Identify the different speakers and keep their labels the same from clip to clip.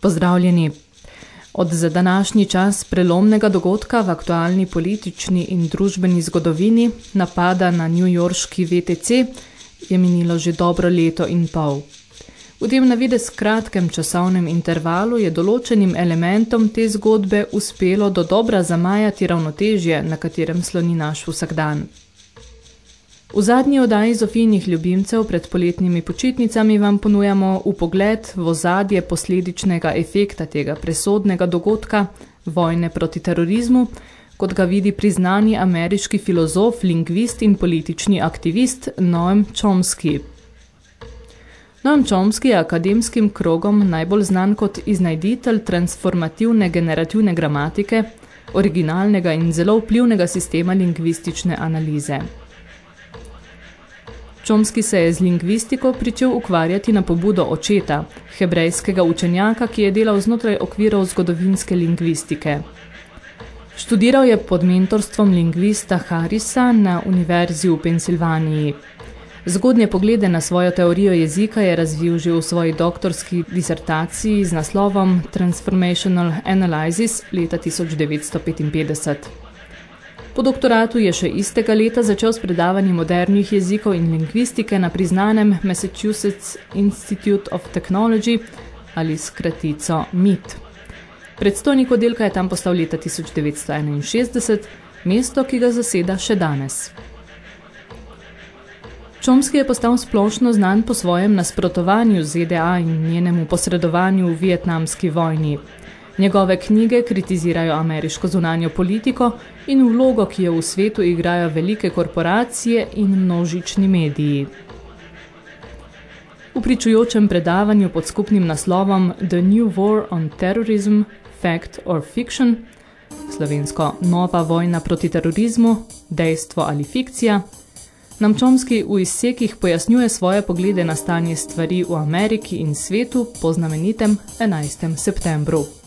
Speaker 1: Pozdravljeni. Od za današnji čas prelomnega dogodka v aktualni politični in družbeni zgodovini napada na newyorški VTC je minilo že dobro leto in pol. V tem navidez kratkem časovnem intervalu je določenim elementom te zgodbe uspelo do dobra zamajati ravnotežje, na katerem sloni naš vsakdan. V zadnji oddaji Zofijnih ljubimcev pred poletnimi počitnicami vam ponujamo upogled v ozadje posledičnega efekta tega presodnega dogodka, vojne proti terorizmu, kot ga vidi priznani ameriški filozof, lingvist in politični aktivist Noam Chomsky. Noam Chomsky je akademskim krogom najbolj znan kot iznajditelj transformativne generativne gramatike, originalnega in zelo vplivnega sistema lingvistične analize. Čomski se je z lingvistiko pričel ukvarjati na pobudo očeta, hebrejskega učenjaka, ki je delal znotraj okvirov zgodovinske lingvistike. Študiral je pod mentorstvom lingvista Harrisa na Univerzi v Pensilvaniji. Zgodnje poglede na svojo teorijo jezika je razvil že v svoji doktorski disertaciji z naslovom Transformational Analysis leta 1955. Po doktoratu je še istega leta začel s predavanjem modernih jezikov in lingvistike na priznanem Massachusetts Institute of Technology ali skratico MIT. Predstojnik oddelka je tam postal leta 1961, mesto, ki ga zaseda še danes. Chomsky je postal splošno znan po svojem nasprotovanju ZDA in njenemu posredovanju v vietnamski vojni. Njegove knjige kritizirajo ameriško zunanjo politiko in vlogo, ki jo v svetu igrajo velike korporacije in množični mediji. V pričujočem predavanju pod skupnim naslovom The New War on Terrorism, Fact or Fiction, slovensko Nova vojna proti terorizmu, dejstvo ali fikcija, nam Chomsky v izsekih pojasnjuje svoje poglede na stanje stvari v Ameriki in svetu po znamenitem 11. septembru.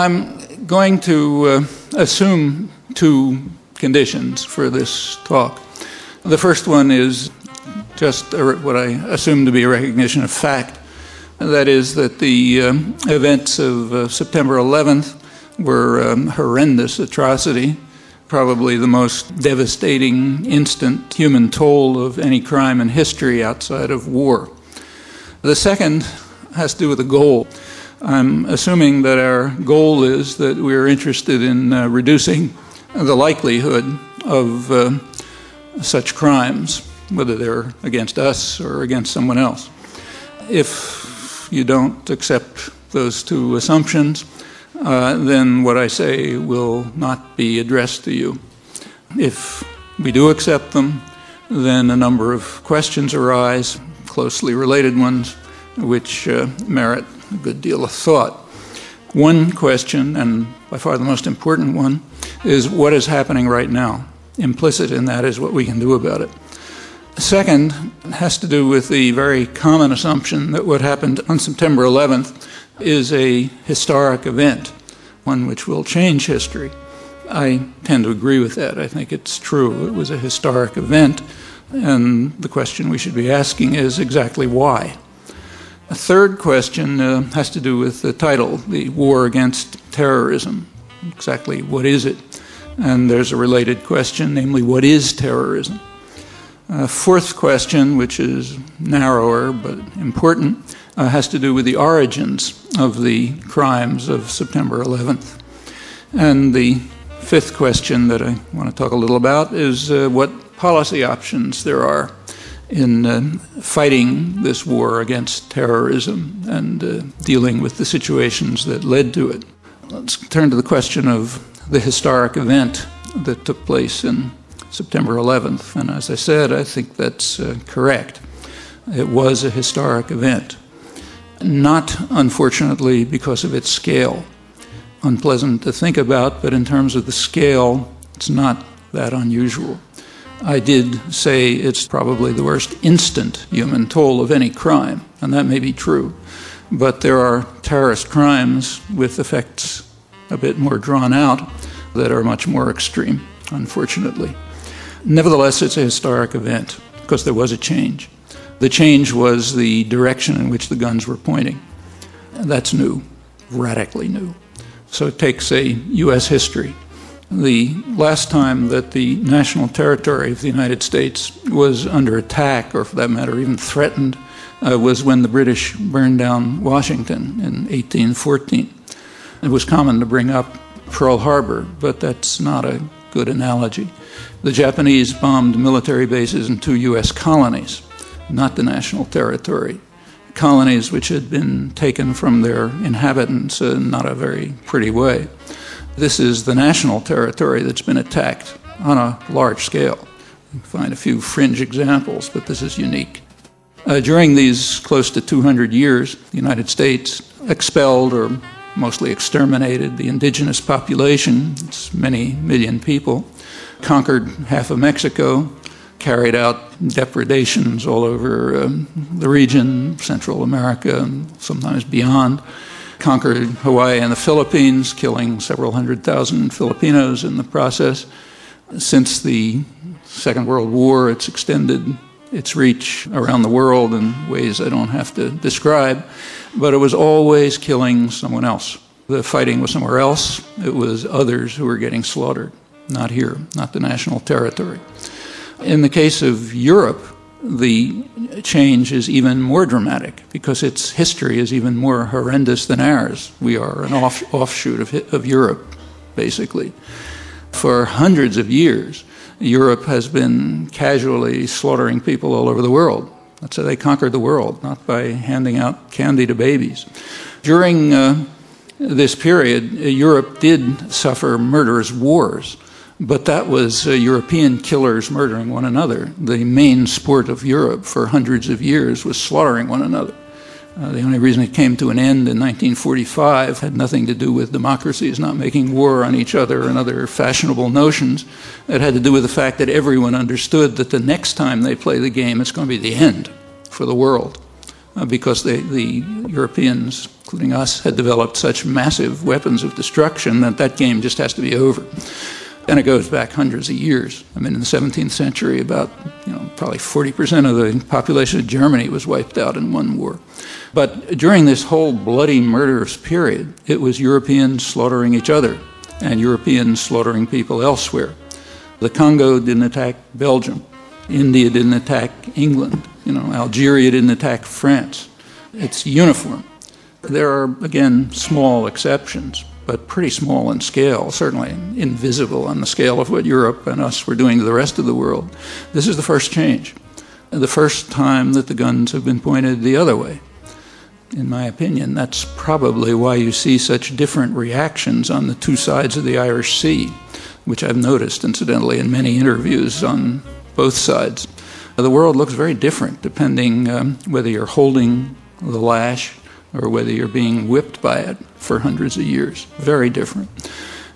Speaker 2: I'm going to uh, assume two conditions for this talk. The first one is just what I assume to be a recognition of fact. That is, that the um, events of uh, September 11th were um, horrendous atrocity, probably the most devastating instant human toll of any crime in history outside of war. The second has to do with the goal. I'm assuming that our goal is that we're interested in uh, reducing the likelihood of uh, such crimes, whether they're against us or against someone else. If you don't accept those two assumptions, uh, then what I say will not be addressed to you. If we do accept them, then a number of questions arise, closely related ones, which uh, merit a good deal of thought. One question, and by far the most important one, is what is happening right now. Implicit in that is what we can do about it. Second has to do with the very common assumption that what happened on September 11th is a historic event, one which will change history. I tend to agree with that. I think it's true. It was a historic event, and the question we should be asking is exactly why. A third question uh, has to do with the title, the War Against Terrorism. Exactly what is it? And there's a related question, namely, what is terrorism? A fourth question, which is narrower but important, uh, has to do with the origins of the crimes of September 11th. And the fifth question that I want to talk a little about is uh, what policy options there are in uh, fighting this war against terrorism and uh, dealing with the situations that led to it. Let's turn to the question of the historic event that took place in September 11th. And as I said, I think that's uh, correct. It was a historic event. Not, unfortunately, because of its scale. Unpleasant to think about, but in terms of the scale, it's not that unusual. I did say it's probably the worst instant human toll of any crime, and that may be true. But there are terrorist crimes with effects a bit more drawn out that are much more extreme, unfortunately. Nevertheless, it's a historic event because there was a change. The change was the direction in which the guns were pointing. That's new, radically new. So it takes a U.S. history the last time that the national territory of the United States was under attack, or for that matter, even threatened, uh, was when the British burned down Washington in 1814. It was common to bring up Pearl Harbor, but that's not a good analogy. The Japanese bombed military bases in two U.S. colonies, not the national territory. Colonies which had been taken from their inhabitants in not a very pretty way. This is the national territory that's been attacked on a large scale. You find a few fringe examples, but this is unique. Uh, during these close to 200 years, the United States expelled or mostly exterminated the indigenous population, it's many million people, conquered half of Mexico, carried out depredations all over um, the region, Central America, and sometimes beyond conquered Hawaii and the Philippines, killing several hundred thousand Filipinos in the process. Since the Second World War, it's extended its reach around the world in ways I don't have to describe, but it was always killing someone else. The fighting was somewhere else, it was others who were getting slaughtered, not here, not the national territory. In the case of Europe, the change is even more dramatic because its history is even more horrendous than ours. We are an off, offshoot of, of Europe, basically. For hundreds of years, Europe has been casually slaughtering people all over the world. That's how they conquered the world, not by handing out candy to babies. During uh, this period, Europe did suffer murderous wars but that was uh, European killers murdering one another. The main sport of Europe for hundreds of years was slaughtering one another. Uh, the only reason it came to an end in 1945 had nothing to do with democracies not making war on each other and other fashionable notions. It had to do with the fact that everyone understood that the next time they play the game, it's going to be the end for the world. uh, because they, the Europeans, including us, had developed such massive weapons of destruction that that game just has to be over. And it goes back hundreds of years. I mean, in the 17th century, about you know probably 40% of the population of Germany was wiped out in one war. But during this whole bloody murderous period, it was Europeans slaughtering each other and Europeans slaughtering people elsewhere. The Congo didn't attack Belgium. India didn't attack England. You know, Algeria didn't attack France. It's uniform. There are, again, small exceptions, but pretty small in scale, certainly invisible on the scale of what Europe and us were doing to the rest of the world. This is the first change, the first time that the guns have been pointed the other way. In my opinion, that's probably why you see such different reactions on the two sides of the Irish Sea, which I've noticed, incidentally, in many interviews on both sides. The world looks very different depending um, whether you're holding the lash or whether you're being whipped by it for hundreds of years. Very different.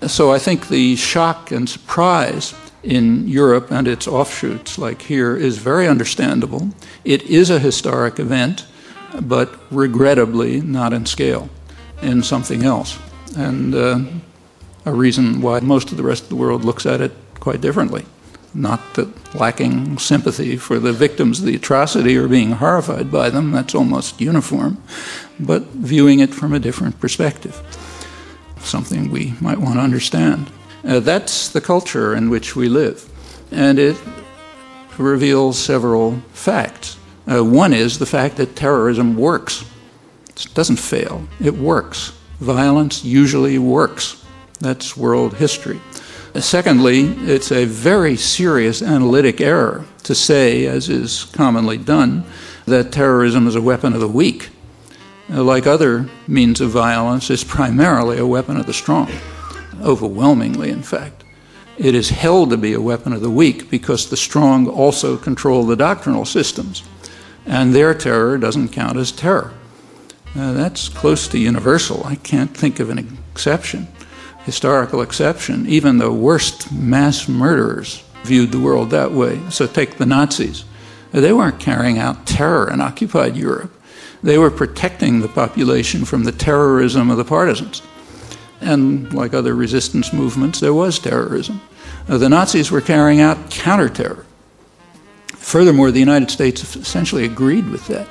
Speaker 2: So I think the shock and surprise in Europe and its offshoots, like here, is very understandable. It is a historic event, but regrettably not in scale, in something else. And uh, a reason why most of the rest of the world looks at it quite differently. Not that lacking sympathy for the victims of the atrocity or being horrified by them, that's almost uniform, but viewing it from a different perspective, something we might want to understand. Uh, that's the culture in which we live, and it reveals several facts. Uh, one is the fact that terrorism works. It doesn't fail, it works. Violence usually works. That's world history. Secondly, it's a very serious analytic error to say, as is commonly done, that terrorism is a weapon of the weak. Uh, like other means of violence, it's primarily a weapon of the strong, overwhelmingly, in fact. It is held to be a weapon of the weak because the strong also control the doctrinal systems, and their terror doesn't count as terror. Uh, that's close to universal. I can't think of an exception historical exception. Even the worst mass murderers viewed the world that way. So take the Nazis. They weren't carrying out terror in occupied Europe. They were protecting the population from the terrorism of the partisans. And like other resistance movements, there was terrorism. Uh, the Nazis were carrying out counter-terror. Furthermore, the United States essentially agreed with that.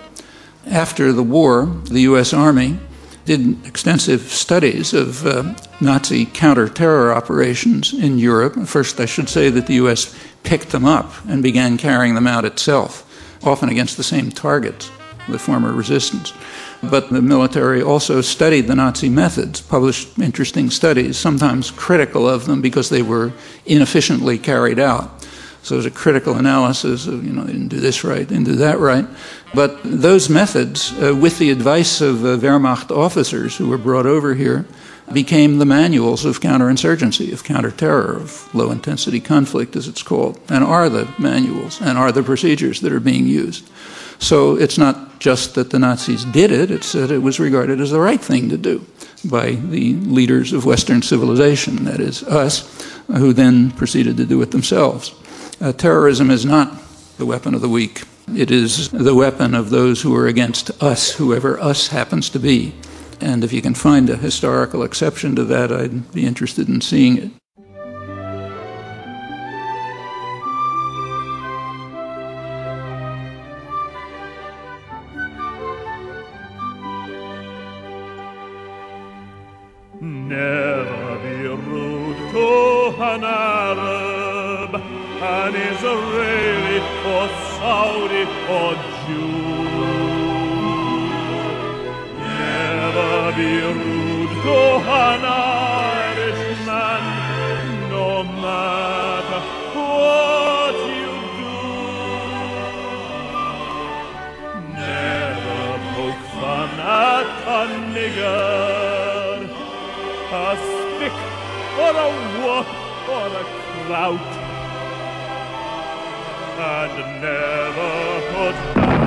Speaker 2: After the war, the U.S. Army did extensive studies of uh, Nazi counter-terror operations in Europe. First, I should say that the U.S. picked them up and began carrying them out itself, often against the same targets, the former resistance. But the military also studied the Nazi methods, published interesting studies, sometimes critical of them because they were inefficiently carried out. So there's a critical analysis of, you know, they didn't do this right, didn't do that right. But those methods, uh, with the advice of uh, Wehrmacht officers who were brought over here, became the manuals of counterinsurgency, of counterterror, of low intensity conflict, as it's called, and are the manuals and are the procedures that are being used. So it's not just that the Nazis did it, it's that it was regarded as the right thing to do by the leaders of Western civilization, that is, us, who then proceeded to do it themselves. Uh, terrorism is not the weapon of the weak. It is the weapon of those who are against us, whoever us happens to be. And if you can find a historical exception to that, I'd be interested in seeing it.
Speaker 3: Never be rude to an Arab an Israeli or Saudi or Jew. Never be rude to an Irishman, no matter what you do. Never poke fun at a nigger, a stick or a whoop or a clout and never put down.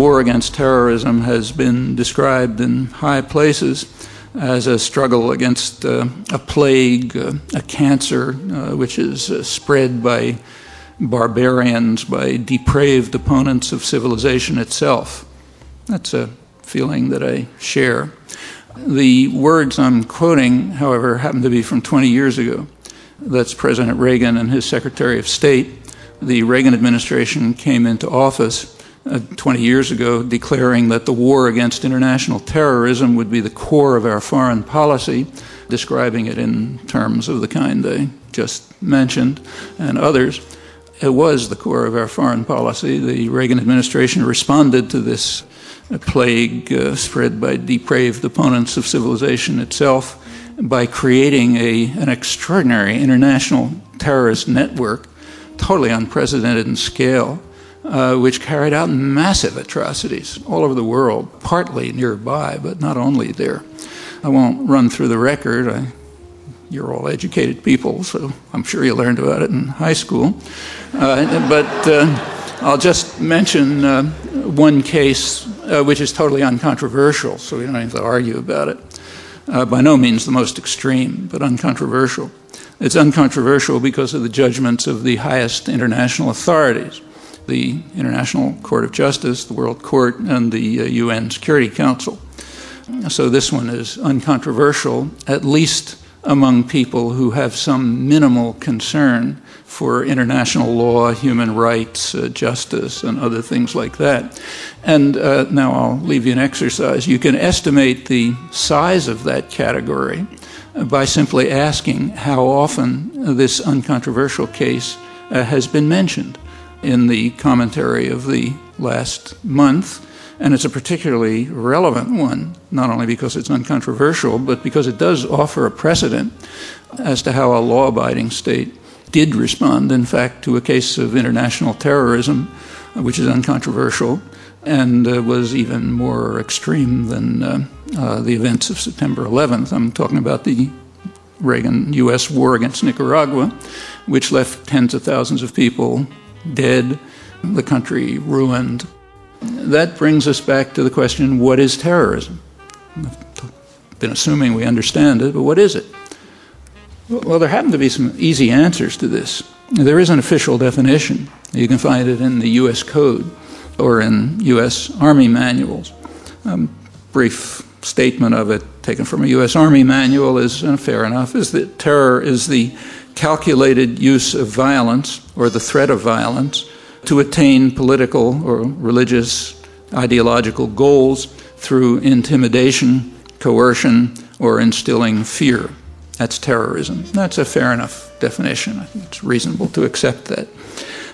Speaker 2: War against terrorism has been described in high places as a struggle against uh, a plague, uh, a cancer, uh, which is uh, spread by barbarians, by depraved opponents of civilization itself. That's a feeling that I share. The words I'm quoting, however, happen to be from 20 years ago. That's President Reagan and his Secretary of State. The Reagan administration came into office uh, 20 years ago declaring that the war against international terrorism would be the core of our foreign policy, describing it in terms of the kind I just mentioned and others. It was the core of our foreign policy. The Reagan administration responded to this plague uh, spread by depraved opponents of civilization itself by creating a, an extraordinary international terrorist network, totally unprecedented in scale, uh, which carried out massive atrocities all over the world, partly nearby, but not only there. I won't run through the record. I, you're all educated people, so I'm sure you learned about it in high school. Uh, but uh, I'll just mention uh, one case uh, which is totally uncontroversial, so we don't have to argue about it. Uh, by no means the most extreme, but uncontroversial. It's uncontroversial because of the judgments of the highest international authorities the International Court of Justice, the World Court, and the uh, UN Security Council. So this one is uncontroversial, at least among people who have some minimal concern for international law, human rights, uh, justice, and other things like that. And uh, now I'll leave you an exercise. You can estimate the size of that category by simply asking how often this uncontroversial case uh, has been mentioned in the commentary of the last month. And it's a particularly relevant one, not only because it's uncontroversial, but because it does offer a precedent as to how a law abiding state did respond, in fact, to a case of international terrorism, which is uncontroversial and uh, was even more extreme than uh, uh, the events of September 11th. I'm talking about the Reagan US war against Nicaragua, which left tens of thousands of people dead, the country ruined. That brings us back to the question what is terrorism? I've been assuming we understand it, but what is it? Well, there happen to be some easy answers to this. There is an official definition. You can find it in the U.S. Code or in U.S. Army manuals. A brief statement of it, taken from a U.S. Army manual, is uh, fair enough, is that terror is the calculated use of violence or the threat of violence to attain political or religious ideological goals through intimidation, coercion, or instilling fear. That's terrorism. That's a fair enough definition. I think it's reasonable to accept that.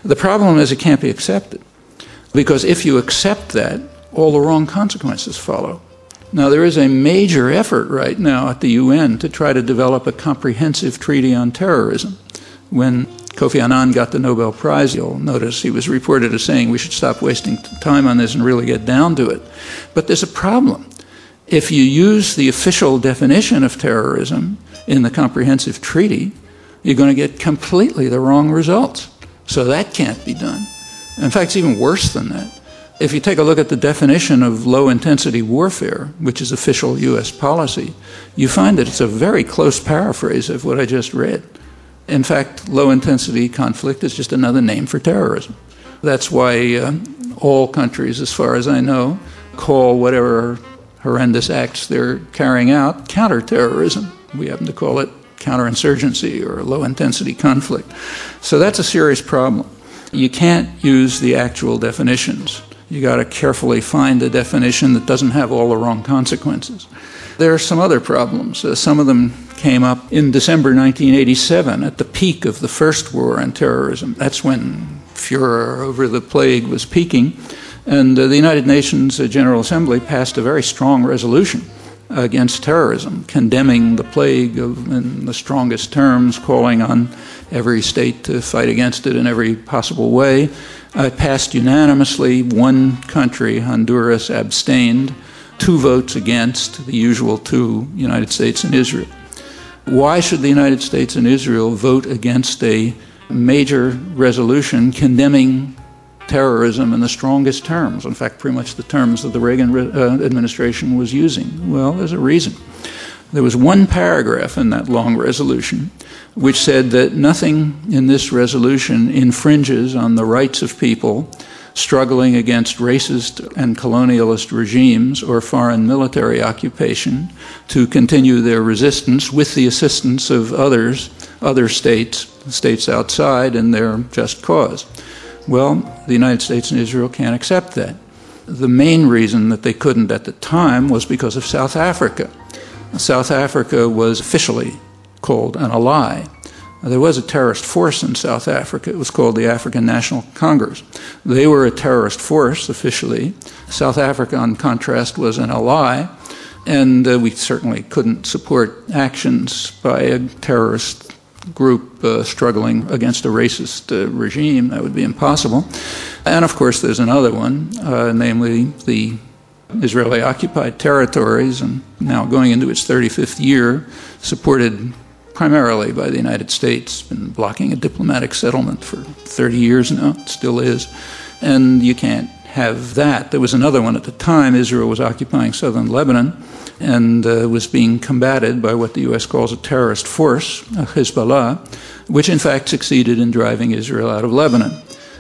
Speaker 2: The problem is it can't be accepted. Because if you accept that, all the wrong consequences follow. Now, there is a major effort right now at the UN to try to develop a comprehensive treaty on terrorism. When Kofi Annan got the Nobel Prize, you'll notice he was reported as saying we should stop wasting time on this and really get down to it. But there's a problem. If you use the official definition of terrorism in the comprehensive treaty, you're going to get completely the wrong results. So that can't be done. In fact, it's even worse than that. If you take a look at the definition of low intensity warfare, which is official U.S. policy, you find that it's a very close paraphrase of what I just read. In fact, low intensity conflict is just another name for terrorism. That's why uh, all countries, as far as I know, call whatever horrendous acts they're carrying out counterterrorism. We happen to call it counterinsurgency or low intensity conflict. So that's a serious problem. You can't use the actual definitions you got to carefully find a definition that doesn't have all the wrong consequences. There are some other problems. Uh, some of them came up in December 1987 at the peak of the first war on terrorism. That's when furor over the plague was peaking. And uh, the United Nations uh, General Assembly passed a very strong resolution against terrorism, condemning the plague of, in the strongest terms, calling on every state to fight against it in every possible way. Uh, passed unanimously. One country, Honduras, abstained. Two votes against, the usual two, United States and Israel. Why should the United States and Israel vote against a major resolution condemning terrorism in the strongest terms. In fact, pretty much the terms that the Reagan uh, administration was using. Well, there's a reason. There was one paragraph in that long resolution which said that nothing in this resolution infringes on the rights of people struggling against racist and colonialist regimes or foreign military occupation to continue their resistance with the assistance of others, other states, states outside, in their just cause. Well, the United States and Israel can't accept that. The main reason that they couldn't at the time was because of South Africa. South Africa was officially called an ally. There was a terrorist force in South Africa. It was called the African National Congress. They were a terrorist force officially. South Africa, in contrast, was an ally, and uh, we certainly couldn't support actions by a terrorist group uh, struggling against a racist uh, regime. That would be impossible. And of course, there's another one, uh, namely the Israeli occupied territories, and now going into its 35th year, supported primarily by the United States, been blocking a diplomatic settlement for 30 years now, still is. And you can't have that. There was another one at the time. Israel was occupying southern Lebanon and uh, was being combated by what the U.S. calls a terrorist force, Hezbollah, which in fact succeeded in driving Israel out of Lebanon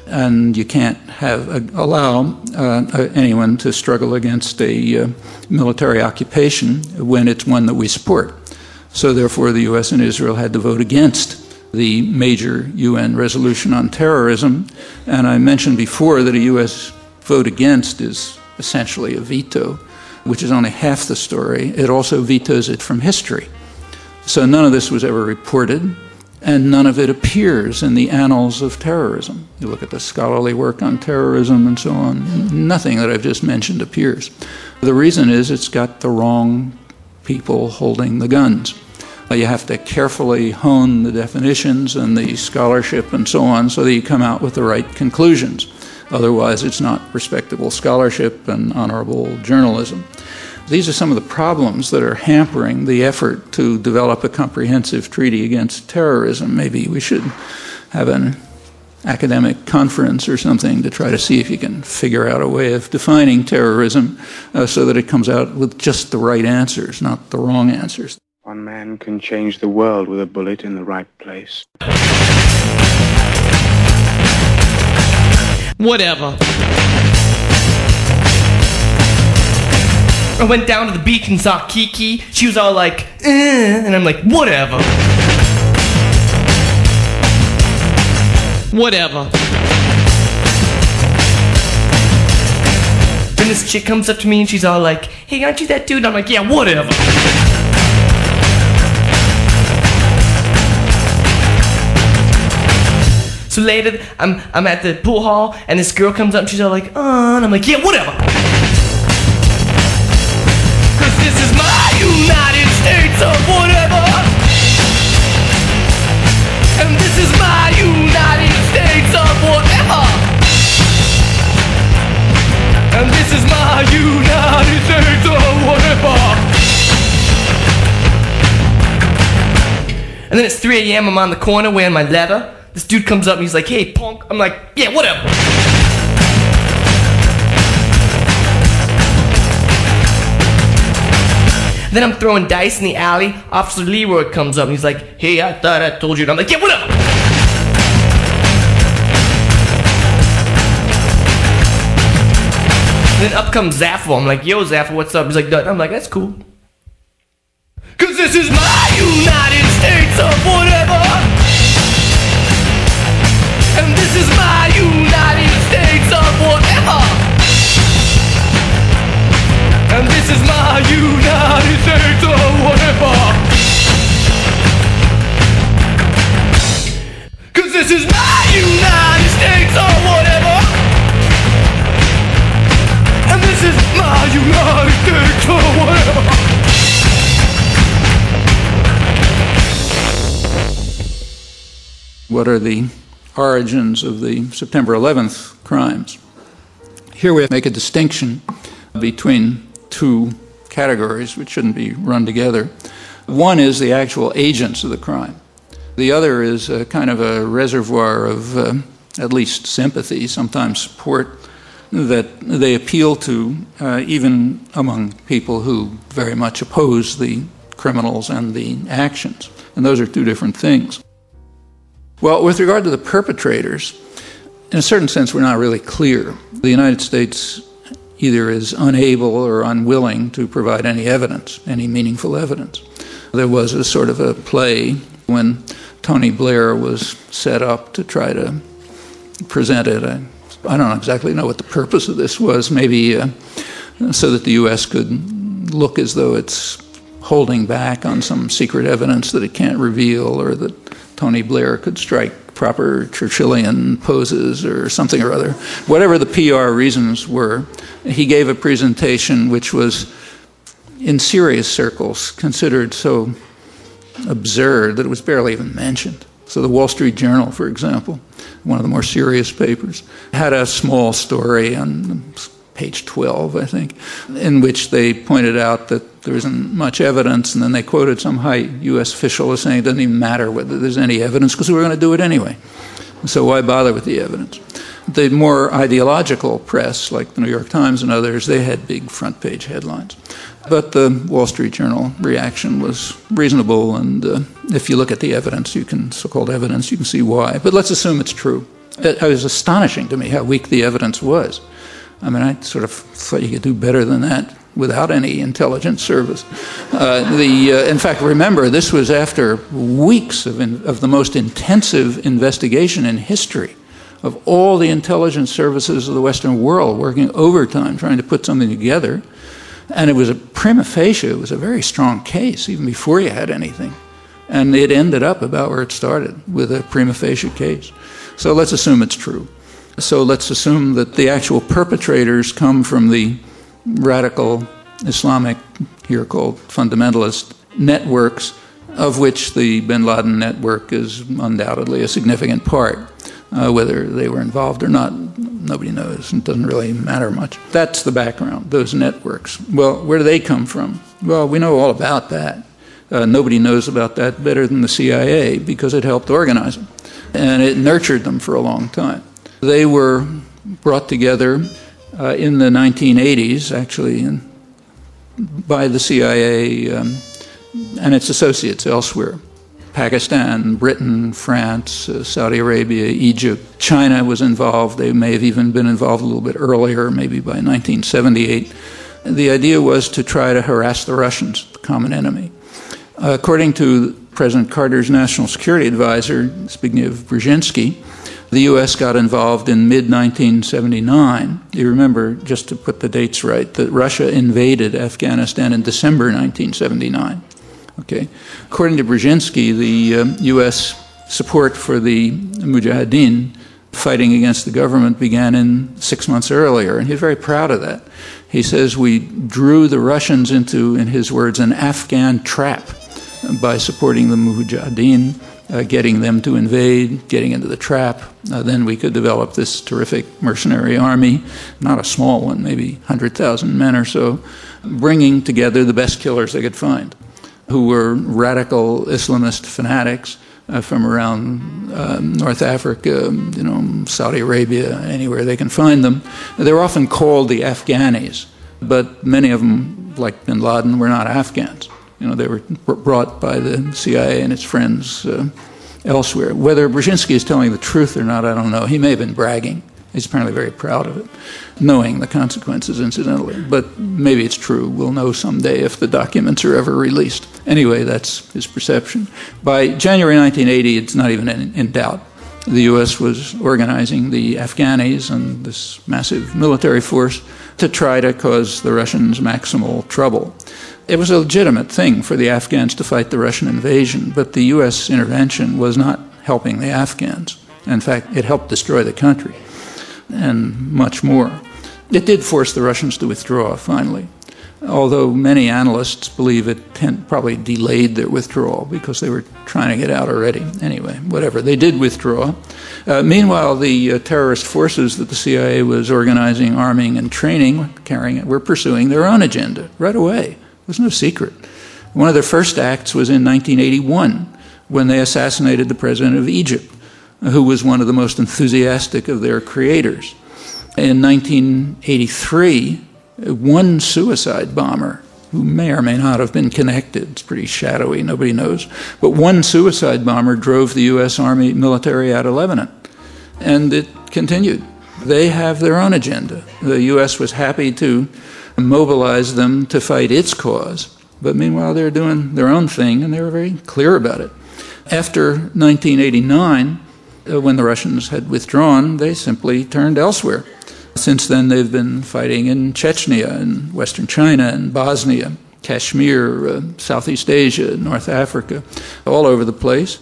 Speaker 2: and you can't have uh, allow uh, anyone to struggle against a uh, military occupation when it's one that we support. So therefore, the U.S. and Israel had to vote against the major UN resolution on terrorism. And I mentioned before that a U.S. vote against is essentially a veto, which is only half the story. It also vetoes it from history. So none of this was ever reported and none of it appears in the annals of terrorism. You look at the scholarly work on terrorism and so on, nothing that I've just mentioned appears. The reason is it's got the wrong people holding the guns. You have to carefully hone the definitions and the scholarship and so on so that you come out with the right conclusions. Otherwise, it's not respectable scholarship and honorable journalism. These are some of the problems that are hampering the effort to develop a comprehensive treaty against terrorism. Maybe we should have an academic conference or something to try to see if you can figure out a way of defining terrorism uh, so that it comes out with just the right answers, not the wrong answers.
Speaker 4: One man can change the world with a bullet in the right place.
Speaker 5: Whatever. I went down to the beach and saw Kiki. She was all like, eh, and I'm like, whatever. Whatever. Then this chick comes up to me and she's all like, hey, aren't you that dude? I'm like, yeah, whatever. So later, I'm, I'm at the pool hall and this girl comes up and she's all like, uh, and I'm like, yeah, whatever. And then it's 3 a.m. I'm on the corner wearing my leather. This dude comes up and he's like, hey, punk. I'm like, yeah, whatever. Then I'm throwing dice in the alley. Officer Leroy comes up and he's like, hey, I thought I told you. And I'm like, yeah, what up? then up comes Zaffo. I'm like, yo, Zaffo, what's up? He's like, Dud. I'm like, that's cool. Cause this is my United States of whatever. And this is my United this my United States or whatever Cause this is my United States or whatever. And this is my United States or whatever.
Speaker 2: What are the origins of the September 11th crimes? Here we make a distinction between two categories which shouldn't be run together. One is the actual agents of the crime. The other is a kind of a reservoir of uh, at least sympathy, sometimes support, that they appeal to uh, even among people who very much oppose the criminals and the actions. And those are two different things. Well, with regard to the perpetrators, in a certain sense, we're not really clear. The United States either is unable or unwilling to provide any evidence, any meaningful evidence. There was a sort of a play when Tony Blair was set up to try to present it. I, I don't exactly know what the purpose of this was, maybe uh, so that the U.S. could look as though it's holding back on some secret evidence that it can't reveal, or that Tony Blair could strike proper Churchillian poses or something or other. Whatever the PR reasons were, he gave a presentation which was in serious circles considered so absurd that it was barely even mentioned. So, the Wall Street Journal, for example, one of the more serious papers, had a small story on page 12, I think, in which they pointed out that there isn't much evidence, and then they quoted some high U.S. official as saying it doesn't even matter whether there's any evidence because we're going to do it anyway. So, why bother with the evidence? The more ideological press, like the New York Times and others, they had big front page headlines. But the Wall Street Journal reaction was reasonable, and uh, if you look at the evidence, you can, so called evidence, you can see why. But let's assume it's true. It, it was astonishing to me how weak the evidence was. I mean, I sort of thought you could do better than that without any intelligence service. Uh, the, uh, in fact, remember, this was after weeks of, in, of the most intensive investigation in history of all the intelligence services of the Western world working overtime trying to put something together. And it was a prima facie, it was a very strong case, even before you had anything. And it ended up about where it started, with a prima facie case. So let's assume it's true. So let's assume that the actual perpetrators come from the radical Islamic, here called fundamentalist networks, of which the bin Laden network is undoubtedly a significant part. Uh, whether they were involved or not, nobody knows. It doesn't really matter much. That's the background, those networks. Well, where do they come from? Well, we know all about that. Uh, nobody knows about that better than the CIA because it helped organize them and it nurtured them for a long time. They were brought together uh, in the 1980s, actually, in, by the CIA um, and its associates elsewhere. Pakistan, Britain, France, uh, Saudi Arabia, Egypt, China was involved. They may have even been involved a little bit earlier, maybe by 1978. The idea was to try to harass the Russians, the common enemy. Uh, according to President Carter's national security advisor, Zbigniew Brzezinski, the U.S. got involved in mid 1979. You remember, just to put the dates right, that Russia invaded Afghanistan in December 1979. Okay. According to Brzezinski, the U.S. support for the Mujahideen fighting against the government began in six months earlier, and he's very proud of that. He says we drew the Russians into, in his words, an Afghan trap by supporting the Mujahideen, uh, getting them to invade, getting into the trap. Uh, then we could develop this terrific mercenary army, not a small one, maybe 100,000 men or so, bringing together the best killers they could find who were radical Islamist fanatics uh, from around uh, North Africa, you know, Saudi Arabia, anywhere they can find them. They're often called the Afghanis, but many of them, like bin Laden, were not Afghans. You know, they were brought by the CIA and its friends uh, elsewhere. Whether Brzezinski is telling the truth or not, I don't know. He may have been bragging. He's apparently very proud of it, knowing the consequences, incidentally. But maybe it's true. We'll know someday if the documents are ever released. Anyway, that's his perception. By January 1980, it's not even in, in doubt. The U.S. was organizing the Afghanis and this massive military force to try to cause the Russians maximal trouble. It was a legitimate thing for the Afghans to fight the Russian invasion, but the U.S. intervention was not helping the Afghans. In fact, it helped destroy the country and much more. It did force the Russians to withdraw finally, although many analysts believe it probably delayed their withdrawal because they were trying to get out already. Anyway, whatever. They did withdraw. Uh, meanwhile, the uh, terrorist forces that the CIA was organizing, arming, and training, carrying, were pursuing their own agenda right away. Was no secret. One of their first acts was in 1981 when they assassinated the president of Egypt who was one of the most enthusiastic of their creators. In 1983, one suicide bomber who may or may not have been connected. It's pretty shadowy, nobody knows. But one suicide bomber drove the U.S. Army military out of Lebanon. And it continued. They have their own agenda. The U.S. was happy to mobilize them to fight its cause. But meanwhile, they're doing their own thing, and they were very clear about it. After 1989, uh, when the Russians had withdrawn, they simply turned elsewhere. Since then, they've been fighting in Chechnya, in western China, and Bosnia, Kashmir, uh, Southeast Asia, North Africa, all over the place.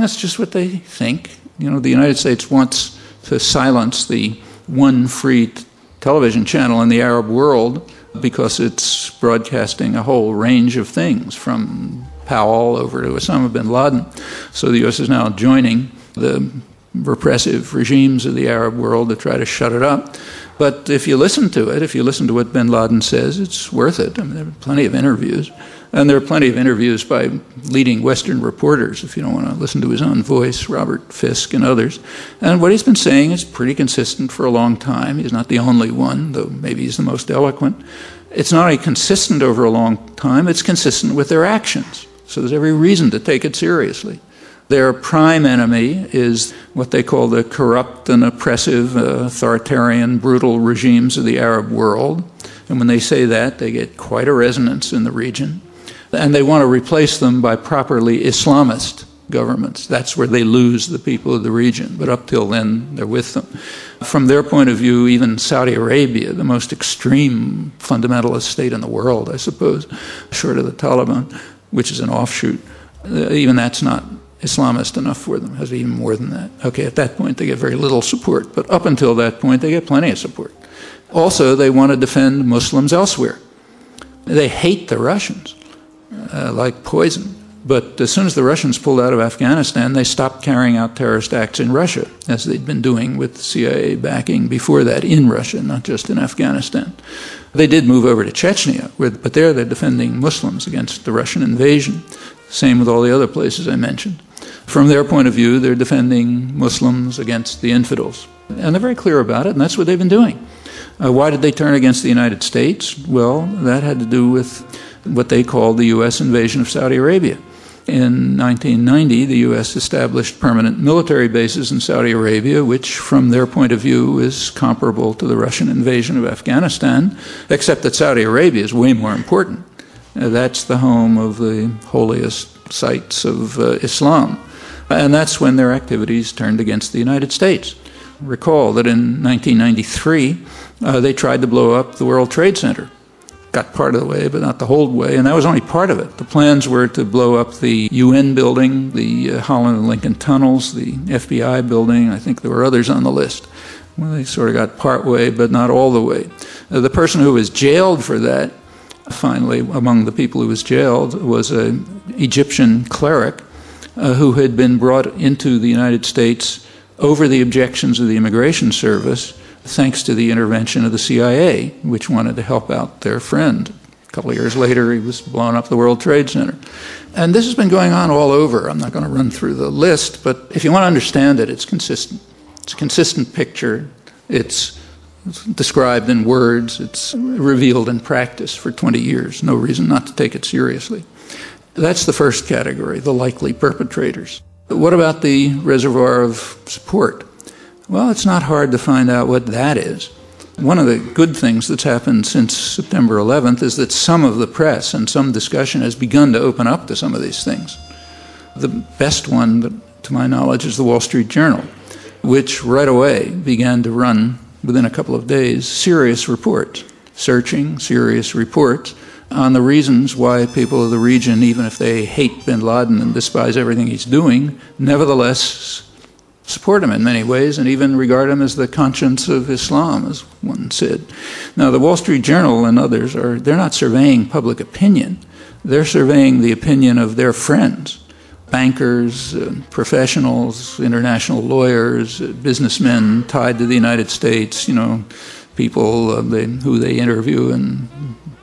Speaker 2: Telling us just what they think. You know, the United States wants to silence the one free television channel in the Arab world because it's broadcasting a whole range of things from Powell over to Osama bin Laden. So the U.S. is now joining the repressive regimes of the Arab world to try to shut it up. But if you listen to it, if you listen to what bin Laden says, it's worth it. I mean, there are plenty of interviews. And there are plenty of interviews by leading Western reporters, if you don't want to listen to his own voice, Robert Fisk and others. And what he's been saying is pretty consistent for a long time. He's not the only one, though maybe he's the most eloquent. It's not only consistent over a long time, it's consistent with their actions. So there's every reason to take it seriously. Their prime enemy is what they call the corrupt and oppressive, uh, authoritarian, brutal regimes of the Arab world. And when they say that, they get quite a resonance in the region and they want to replace them by properly Islamist governments. That's where they lose the people of the region. But up till then, they're with them. From their point of view, even Saudi Arabia, the most extreme fundamentalist state in the world, I suppose, short of the Taliban, which is an offshoot, uh, even that's not Islamist enough for them, has even more than that. Okay, at that point, they get very little support. But up until that point, they get plenty of support. Also, they want to defend Muslims elsewhere. They hate the Russians uh, like poison. But as soon as the Russians pulled out of Afghanistan, they stopped carrying out terrorist acts in Russia, as they'd been doing with CIA backing before that in Russia, not just in Afghanistan. They did move over to Chechnya, but there they're defending Muslims against the Russian invasion. Same with all the other places I mentioned. From their point of view, they're defending Muslims against the infidels. And they're very clear about it, and that's what they've been doing. Uh, why did they turn against the United States? Well, that had to do with what they called the U.S. invasion of Saudi Arabia. In 1990, the U.S. established permanent military bases in Saudi Arabia, which, from their point of view, is comparable to the Russian invasion of Afghanistan, except that Saudi Arabia is way more important. Uh, that's the home of the holiest sites of uh, Islam. And that's when their activities turned against the United States. Recall that in 1993, uh, they tried to blow up the World Trade Center got part of the way, but not the whole way, and that was only part of it. The plans were to blow up the UN building, the uh, Holland and Lincoln tunnels, the FBI building. I think there were others on the list. Well, they sort of got part way, but not all the way. Uh, the person who was jailed for that, finally, among the people who was jailed, was an Egyptian cleric uh, who had been brought into the United States over the objections of the Immigration Service thanks to the intervention of the CIA, which wanted to help out their friend. A couple of years later, he was blowing up the World Trade Center. And this has been going on all over. I'm not going to run through the list, but if you want to understand it, it's consistent. It's a consistent picture. It's described in words. It's revealed in practice for 20 years. No reason not to take it seriously. That's the first category, the likely perpetrators. What about the reservoir of support? Well, it's not hard to find out what that is. One of the good things that's happened since September 11th is that some of the press and some discussion has begun to open up to some of these things. The best one, to my knowledge, is the Wall Street Journal, which right away began to run, within a couple of days, serious reports, searching, serious reports on the reasons why people of the region, even if they hate bin Laden and despise everything he's doing, nevertheless support him in many ways and even regard him as the conscience of Islam, as one said. Now, the Wall Street Journal and others are, they're not surveying public opinion. They're surveying the opinion of their friends, bankers, uh, professionals, international lawyers, uh, businessmen tied to the United States, you know, people uh, they, who they interview in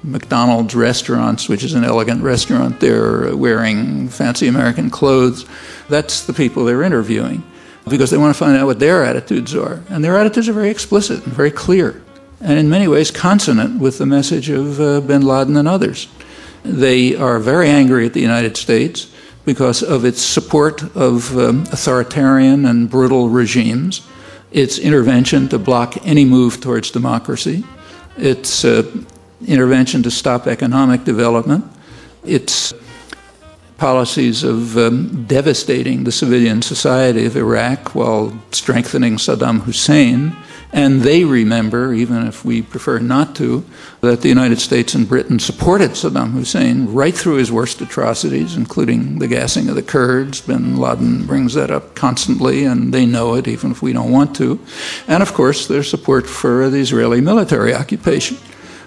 Speaker 2: McDonald's restaurants, which is an elegant restaurant they're wearing fancy American clothes. That's the people they're interviewing because they want to find out what their attitudes are. And their attitudes are very explicit and very clear, and in many ways consonant with the message of uh, bin Laden and others. They are very angry at the United States because of its support of um, authoritarian and brutal regimes, its intervention to block any move towards democracy, its uh, intervention to stop economic development, its policies of um, devastating the civilian society of Iraq while strengthening Saddam Hussein. And they remember, even if we prefer not to, that the United States and Britain supported Saddam Hussein right through his worst atrocities, including the gassing of the Kurds. Bin Laden brings that up constantly, and they know it, even if we don't want to. And of course, their support for the Israeli military occupation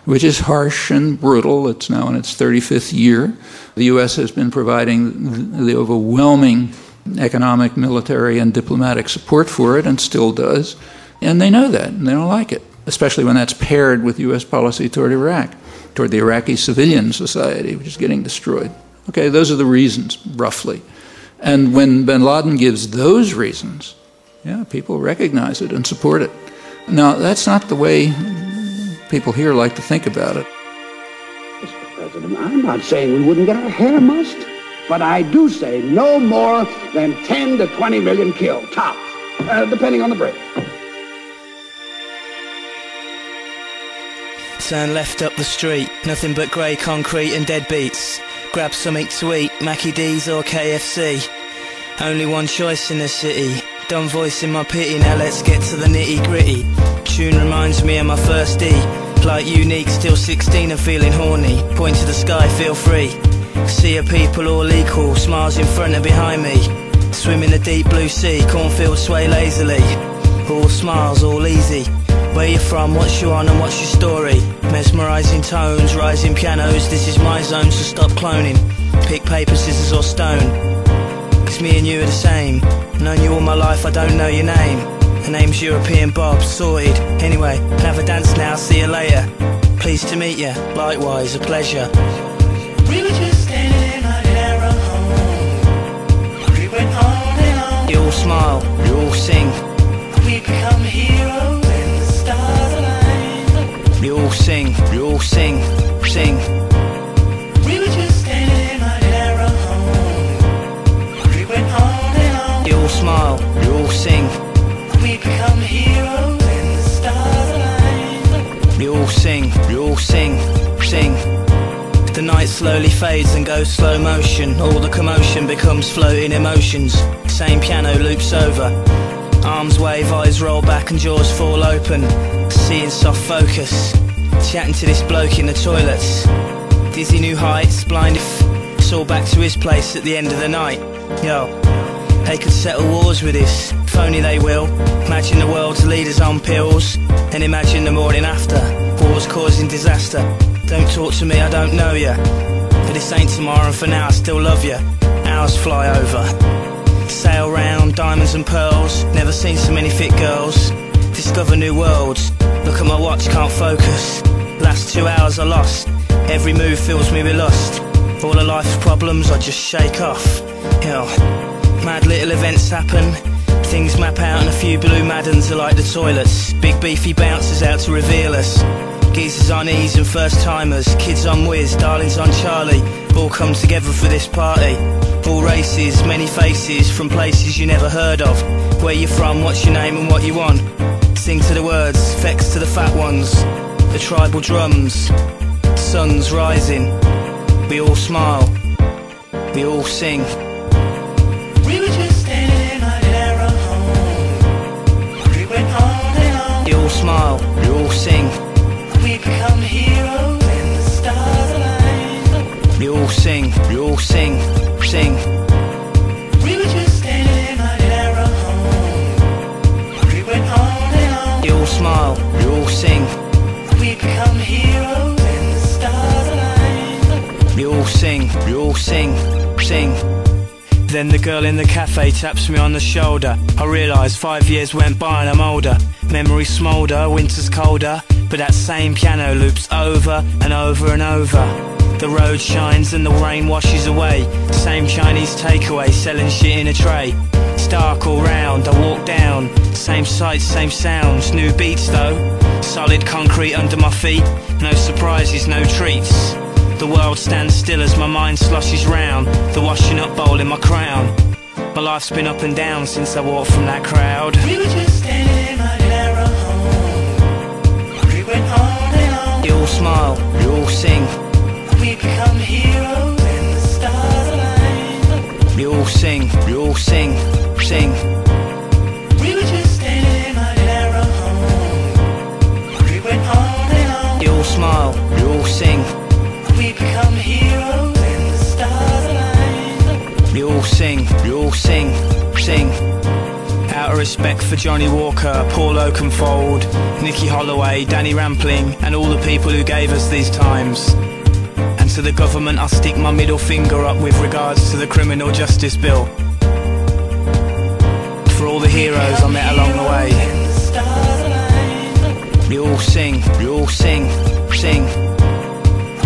Speaker 2: which is harsh and brutal. It's now in its 35th year. The U.S. has been providing the overwhelming economic, military, and diplomatic support for it and still does. And they know that, and they don't like it, especially when that's paired with U.S. policy toward Iraq, toward the Iraqi civilian society, which is getting destroyed. Okay, those are the reasons, roughly. And when bin Laden gives those reasons, yeah, people recognize it and support it. Now, that's not the way people here like to think about it.
Speaker 6: President, I'm not saying we wouldn't get our hair mussed, but I do say no more than 10 to 20 million killed, top, uh, depending on the break.
Speaker 7: Turn left up the street, nothing but grey concrete and dead beats. Grab something eat, Mackie D's or KFC. Only one choice in the city. Done voicing my pity, now let's get to the nitty gritty. Tune reminds me of my first D. Like unique, still 16 and feeling horny. Point to the sky, feel free. See a people all equal, smiles in front and behind me. Swim in the deep blue sea, cornfields sway lazily. All smiles, all easy. Where you from, what's you on and what's your story? Mesmerizing tones, rising pianos, this is my zone, so stop cloning. Pick paper, scissors or stone. Cause me and you are the same. Known you all my life, I don't know your name. Name's European Bob, sorted. Anyway, have a dance now, see you later. Pleased to meet you, likewise, a pleasure.
Speaker 8: We were just standing on an arrow home. We went on and on.
Speaker 7: You all smile, you all sing.
Speaker 8: We become heroes and the stars align.
Speaker 7: You all sing, you all sing, sing. Sing, sing. The night slowly fades and goes slow motion. All the commotion becomes floating emotions. Same piano loops over. Arms wave, eyes roll back, and jaws fall open. Seeing soft focus. Chatting to this bloke in the toilets. Dizzy new heights, blind it's all back to his place at the end of the night. Yo, they could settle wars with this. If only they will. Imagine the world's leaders on pills. And imagine the morning after. Wars causing disaster. Don't talk to me, I don't know ya. But this ain't tomorrow, and for now I still love ya. Hours fly over. Sail round, diamonds and pearls. Never seen so many fit girls. Discover new worlds. Look at my watch, can't focus. Last two hours are lost. Every move fills me with lust. All of life's problems I just shake off. Hell, mad little events happen. Things map out and a few blue maddens are like the toilets. Big beefy bouncers out to reveal us. Geezers on ease and first timers, kids on whiz, darlings on Charlie, all come together for this party. All races, many faces, from places you never heard of. Where you from, what's your name and what you want? Sing to the words, effects to the fat ones, the tribal drums, sun's rising. We all smile, we all sing.
Speaker 8: We were just standing on arrow home. We went on and on.
Speaker 7: You all smile, you all sing.
Speaker 8: We become heroes and the stars align.
Speaker 7: You all sing, you all sing, sing.
Speaker 8: We were just standing on an arrow home. We went on and on.
Speaker 7: You all smile, you all sing.
Speaker 8: We become heroes and the stars align.
Speaker 7: You all sing, you all sing, sing. Then the girl in the cafe taps me on the shoulder. I realise five years went by and I'm older. Memories smoulder, winter's colder. But that same piano loops over and over and over. The road shines and the rain washes away. Same Chinese takeaway selling shit in a tray. Stark all round, I walk down. Same sights, same sounds, new beats though. Solid concrete under my feet, no surprises, no treats. The world stands still as my mind sloshes round, the washing up bowl in my crown. My life's been up and down since I walked from that crowd.
Speaker 8: On.
Speaker 7: You all smile, you all sing.
Speaker 8: We become heroes the stars align.
Speaker 7: Sing, you all sing, sing.
Speaker 8: We were just standing on arrow home. We went on and on.
Speaker 7: You all smile, you all sing. Respect for Johnny Walker, Paul Oakenfold, Nicky Holloway, Danny Rampling, and all the people who gave us these times. And to the government, I stick my middle finger up with regards to the criminal justice bill. For all the heroes I met along the way.
Speaker 8: And the stars align.
Speaker 7: You all sing, you all sing, sing.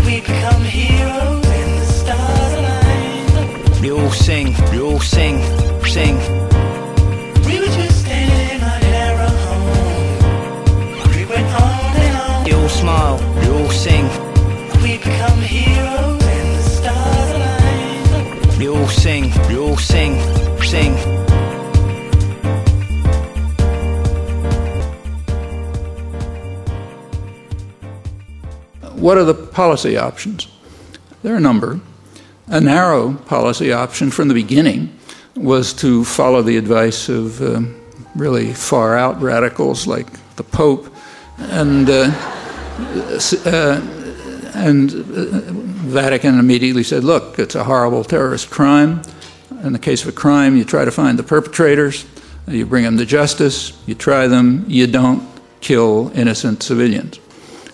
Speaker 8: We become heroes and the stars align.
Speaker 7: You all sing, you all sing, sing. Smile, you all sing.
Speaker 8: We become heroes and the stars align.
Speaker 7: You all sing, you all sing, sing.
Speaker 2: What are the policy options? There are a number. A narrow policy option from the beginning was to follow the advice of um, really far out radicals like the Pope and. Uh, uh, and uh, Vatican immediately said, look, it's a horrible terrorist crime. In the case of a crime, you try to find the perpetrators, you bring them to justice, you try them, you don't kill innocent civilians.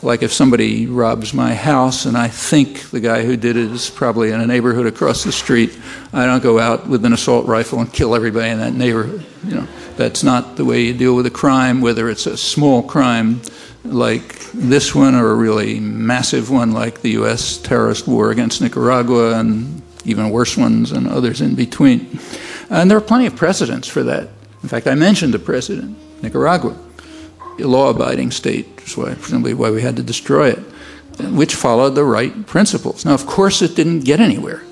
Speaker 2: Like if somebody robs my house and I think the guy who did it is probably in a neighborhood across the street, I don't go out with an assault rifle and kill everybody in that neighborhood. You know, that's not the way you deal with a crime, whether it's a small crime like this one or a really massive one like the U.S. terrorist war against Nicaragua and even worse ones and others in between. And there are plenty of precedents for that. In fact, I mentioned the precedent, Nicaragua, a law-abiding state, which is why, presumably why we had to destroy it, which followed the right principles. Now, of course, it didn't get anywhere.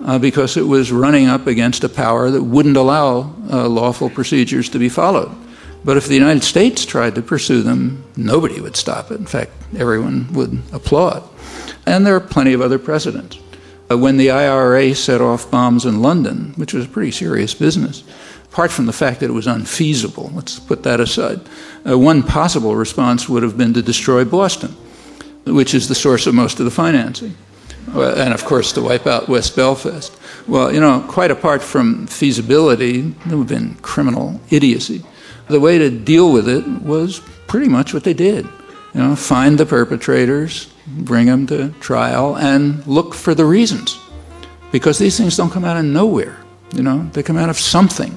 Speaker 2: Uh, because it was running up against a power that wouldn't allow uh, lawful procedures to be followed. But if the United States tried to pursue them, nobody would stop it. In fact, everyone would applaud. And there are plenty of other precedents. Uh, when the IRA set off bombs in London, which was a pretty serious business, apart from the fact that it was unfeasible, let's put that aside, uh, one possible response would have been to destroy Boston, which is the source of most of the financing. Uh, and of course, to wipe out West Belfast. Well, you know, quite apart from feasibility, there would have been criminal idiocy the way to deal with it was pretty much what they did. You know, find the perpetrators, bring them to trial, and look for the reasons. Because these things don't come out of nowhere. You know, they come out of something.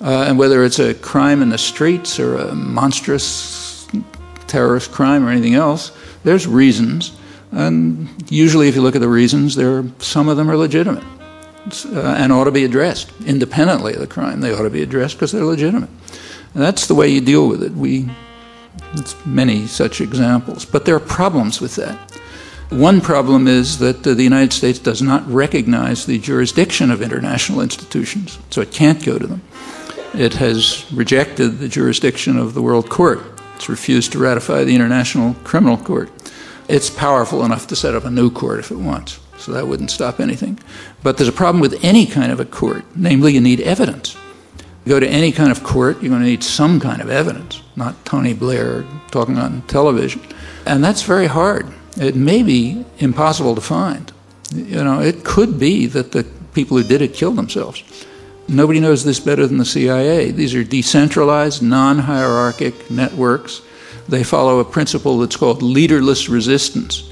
Speaker 2: Uh, and whether it's a crime in the streets or a monstrous terrorist crime or anything else, there's reasons. And usually, if you look at the reasons, there some of them are legitimate uh, and ought to be addressed independently of the crime. They ought to be addressed because they're legitimate. And that's the way you deal with it. We, it's many such examples. But there are problems with that. One problem is that uh, the United States does not recognize the jurisdiction of international institutions, so it can't go to them. It has rejected the jurisdiction of the World Court. It's refused to ratify the International Criminal Court. It's powerful enough to set up a new court if it wants, so that wouldn't stop anything. But there's a problem with any kind of a court, namely, you need evidence. Go to any kind of court, you're going to need some kind of evidence, not Tony Blair talking on television. And that's very hard. It may be impossible to find. You know, it could be that the people who did it killed themselves. Nobody knows this better than the CIA. These are decentralized, non hierarchic networks. They follow a principle that's called leaderless resistance.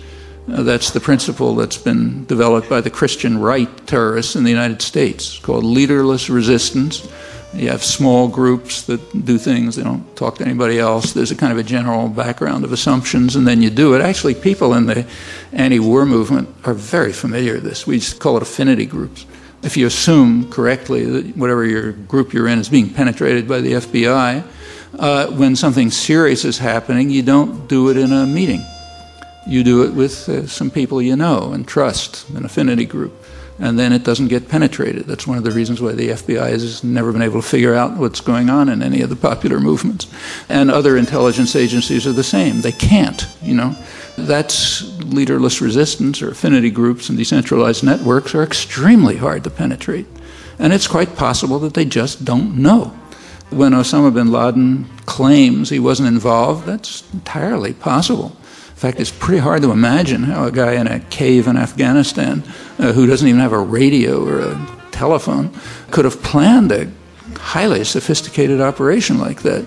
Speaker 2: Uh, that's the principle that's been developed by the Christian right terrorists in the United States. Called leaderless resistance. You have small groups that do things, they don't talk to anybody else. There's a kind of a general background of assumptions, and then you do it. Actually, people in the anti war movement are very familiar with this. We just call it affinity groups. If you assume correctly that whatever your group you're in is being penetrated by the FBI, uh, when something serious is happening, you don't do it in a meeting. You do it with uh, some people you know and trust, an affinity group and then it doesn't get penetrated. That's one of the reasons why the FBI has never been able to figure out what's going on in any of the popular movements. And other intelligence agencies are the same. They can't, you know. That's leaderless resistance or affinity groups and decentralized networks are extremely hard to penetrate. And it's quite possible that they just don't know. When Osama bin Laden claims he wasn't involved, that's entirely possible fact, it's pretty hard to imagine how a guy in a cave in Afghanistan uh, who doesn't even have a radio or a telephone could have planned a highly sophisticated operation like that.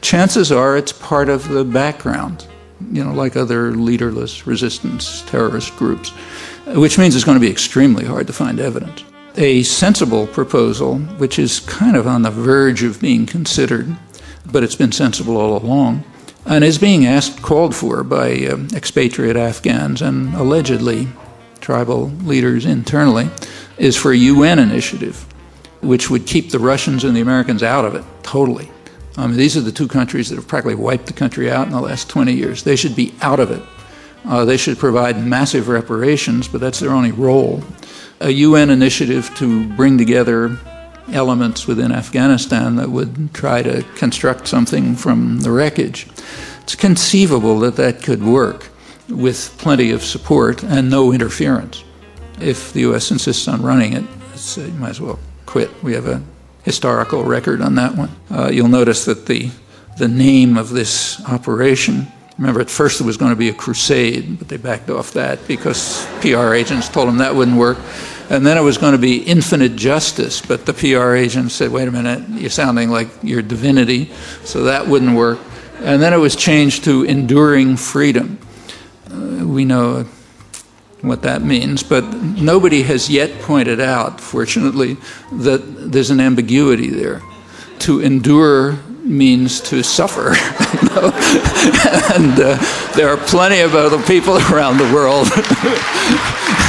Speaker 2: Chances are it's part of the background, you know, like other leaderless resistance terrorist groups, which means it's going to be extremely hard to find evidence. A sensible proposal, which is kind of on the verge of being considered, but it's been sensible all along, and is being asked, called for by uh, expatriate Afghans and allegedly tribal leaders internally, is for a UN initiative, which would keep the Russians and the Americans out of it totally. I mean, these are the two countries that have practically wiped the country out in the last 20 years. They should be out of it. Uh, they should provide massive reparations, but that's their only role. A UN initiative to bring together elements within Afghanistan that would try to construct something from the wreckage. It's conceivable that that could work with plenty of support and no interference. If the U.S. insists on running it, uh, you might as well quit. We have a historical record on that one. Uh, you'll notice that the, the name of this operation, remember at first it was going to be a crusade, but they backed off that because PR agents told them that wouldn't work. And then it was going to be infinite justice, but the PR agents said, wait a minute, you're sounding like you're divinity, so that wouldn't work. And then it was changed to enduring freedom. Uh, we know what that means, but nobody has yet pointed out, fortunately, that there's an ambiguity there. To endure means to suffer. and uh, there are plenty of other people around the world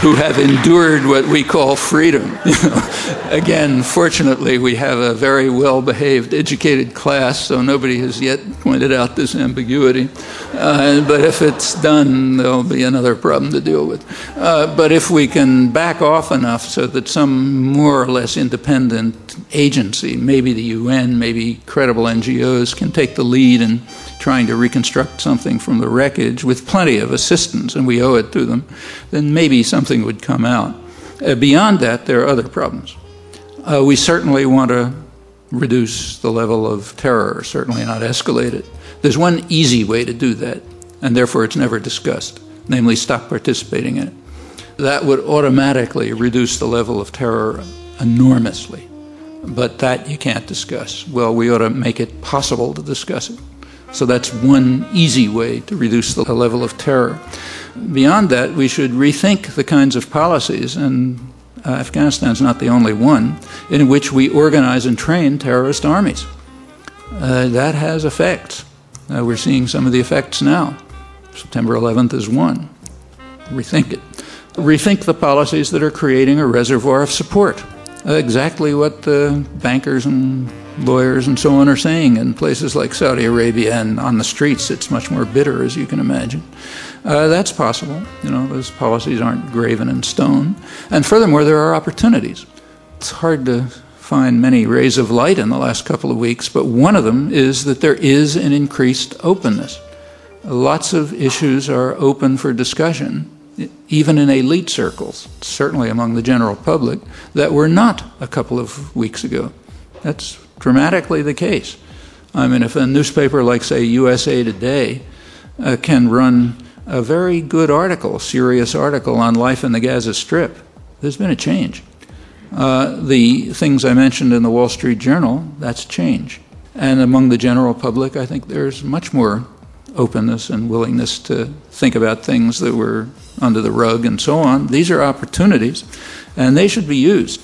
Speaker 2: who have endured what we call freedom. Again, fortunately, we have a very well behaved, educated class, so nobody has yet pointed out this ambiguity. Uh, but if it's done, there'll be another problem to deal with. Uh, but if we can back off enough so that some more or less independent agency, maybe the UN, maybe credible NGOs, can take the lead in trying to reconstruct something from the wreckage with plenty of assistance, and we owe it to them, then maybe something would come out. Uh, beyond that, there are other problems. Uh, we certainly want to reduce the level of terror, certainly not escalate it. There's one easy way to do that, and therefore it's never discussed, namely stop participating in it. That would automatically reduce the level of terror enormously. But that you can't discuss. Well, we ought to make it possible to discuss it. So that's one easy way to reduce the level of terror. Beyond that, we should rethink the kinds of policies, and uh, Afghanistan's not the only one, in which we organize and train terrorist armies. Uh, that has effects. Uh, we're seeing some of the effects now. September 11th is one. Rethink it. Rethink the policies that are creating a reservoir of support. Uh, exactly what the bankers and lawyers and so on are saying in places like Saudi Arabia and on the streets. It's much more bitter, as you can imagine. Uh, that's possible. You know, those policies aren't graven in stone. And furthermore, there are opportunities. It's hard to find many rays of light in the last couple of weeks, but one of them is that there is an increased openness. Lots of issues are open for discussion, even in elite circles, certainly among the general public, that were not a couple of weeks ago. That's dramatically the case. I mean, if a newspaper like, say, USA Today uh, can run a very good article, serious article on life in the Gaza Strip, there's been a change. Uh, the things I mentioned in the Wall Street Journal, that's change. And among the general public, I think there's much more openness and willingness to think about things that were under the rug and so on. These are opportunities, and they should be used,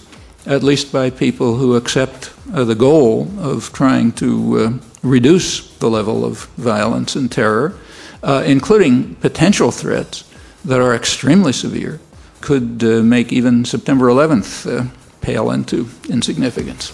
Speaker 2: at least by people who accept uh, the goal of trying to uh, reduce the level of violence and terror, uh, including potential threats that are extremely severe, could uh, make even September 11th uh, pale into insignificance.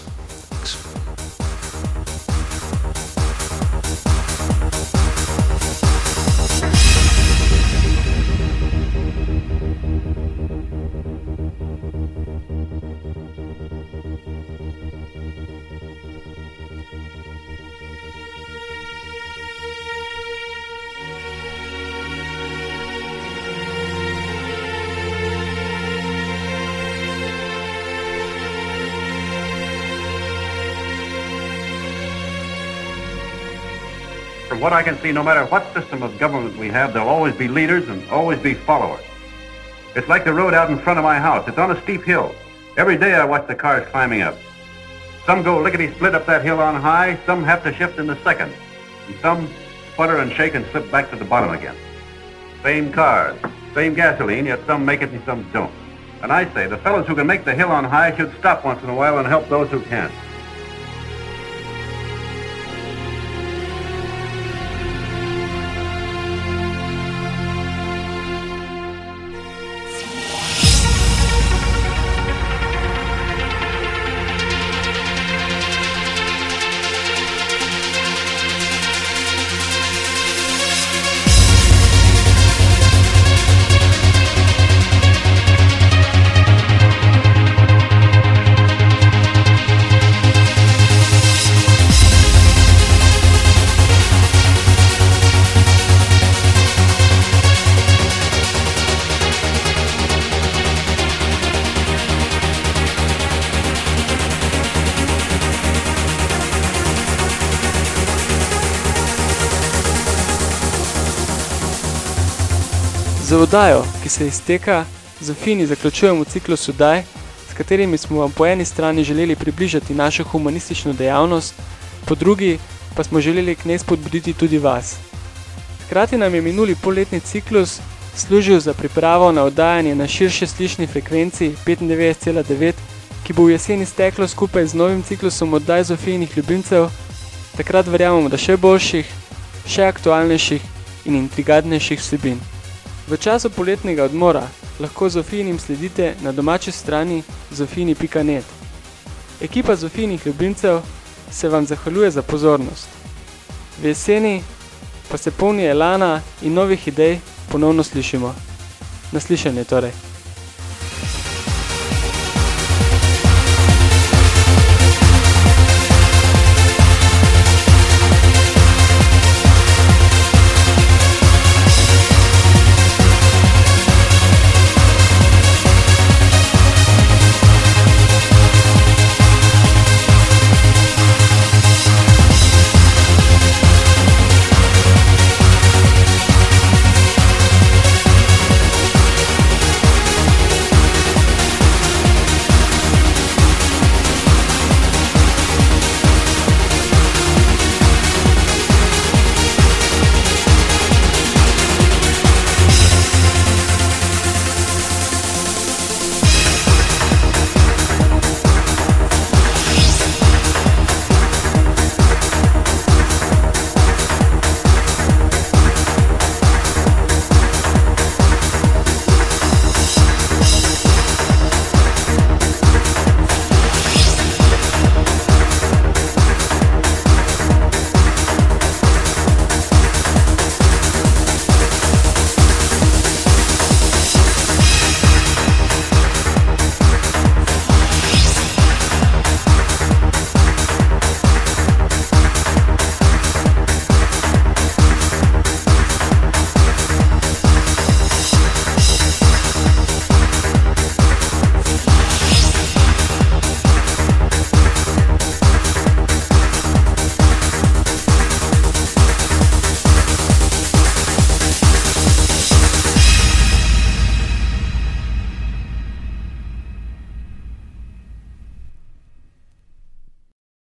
Speaker 9: From what I can see, no matter what system of government we have, there'll always be leaders and always be followers. It's like the road out in front of my house. It's on a steep hill. Every day I watch the cars climbing up. Some go lickety-split up that hill on high, some have to shift in the second, and some sputter and shake and slip back to the bottom again. Same cars, same gasoline, yet some make it and some don't. And I say, the fellows who can make the hill on high should stop once in a while and help those who can't.
Speaker 10: Oddajo, ki se izteka, Zofini zaključujemo ciklus oddaj, s katerimi smo vam po eni strani želeli približati našo humanistično dejavnost, po drugi pa smo želeli k njej spodbuditi tudi vas. Hkrati nam je minuli polletni ciklus služil za pripravo na oddajanje na širše slišni frekvenci 95,9, ki bo v jeseni steklo skupaj z novim ciklusom oddaj Zofijinih ljubimcev, takrat verjamemo, da še boljših, še aktualnejših in intrigadnejših vsebin. V času poletnega odmora lahko Zofijinim sledite na domači strani zofini.net. Ekipa Zofijinih ljubimcev se vam zahvaljuje za pozornost. V jeseni pa se polni elana in novih idej ponovno slišimo. Naslišanje torej.